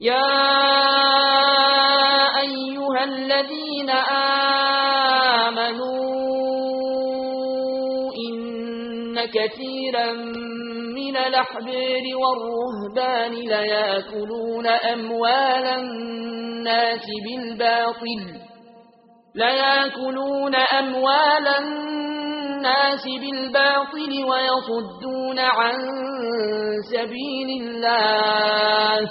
يا أيها الذين آمنوا إن كثيرا من الأحبير والرهبان ليأكلون أموال الناس بالباطل ليأكلون أموال الناس بالباطل ويصدون عن سبيل الله.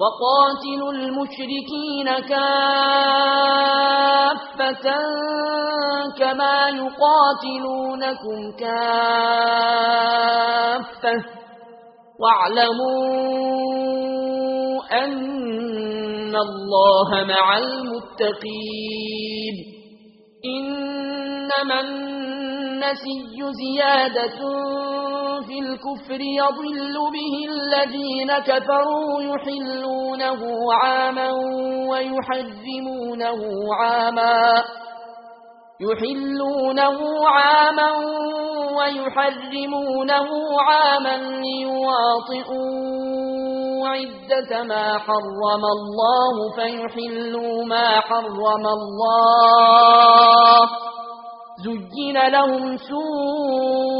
وقاتلوا المشركين كافة كما يقاتلونكم كافة. واعلموا أن الله مع المتقين. إنما النسي زيادة في الكفر يضل به الذين كفروا يحلونه عاما ويحرمونه عاما يحلونه عاما ويحرمونه عاما ليواطئوا عدة ما حرم الله فيحلوا ما حرم الله زجن لهم سوء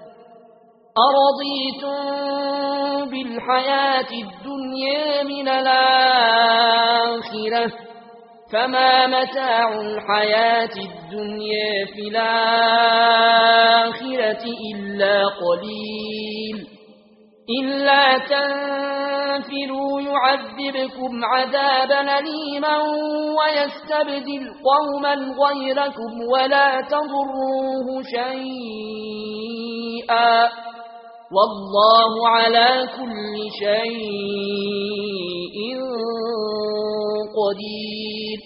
أرضيتم بالحياة الدنيا من الآخرة فما متاع الحياة الدنيا في الآخرة إلا قليل إلا تنفروا يعذبكم عذابا نيما ويستبدل قوما غيركم ولا تضروه شيئا والله على كل شيء قدير.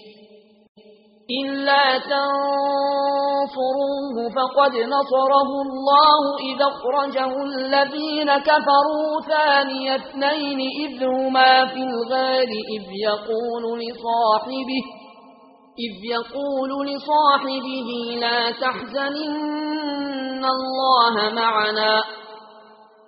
إلا تنفروه فقد نصره الله إذا أخرجه الذين كفروا ثاني اثنين إذ هما في الغال إذ يقول لصاحبه إذ يقول لصاحبه لا تحزن إن الله معنا.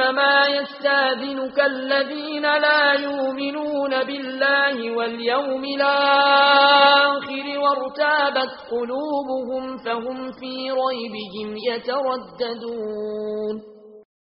إنما يستاذنك الذين لا يؤمنون بالله واليوم الآخر وارتابت قلوبهم فهم في ريبهم يترددون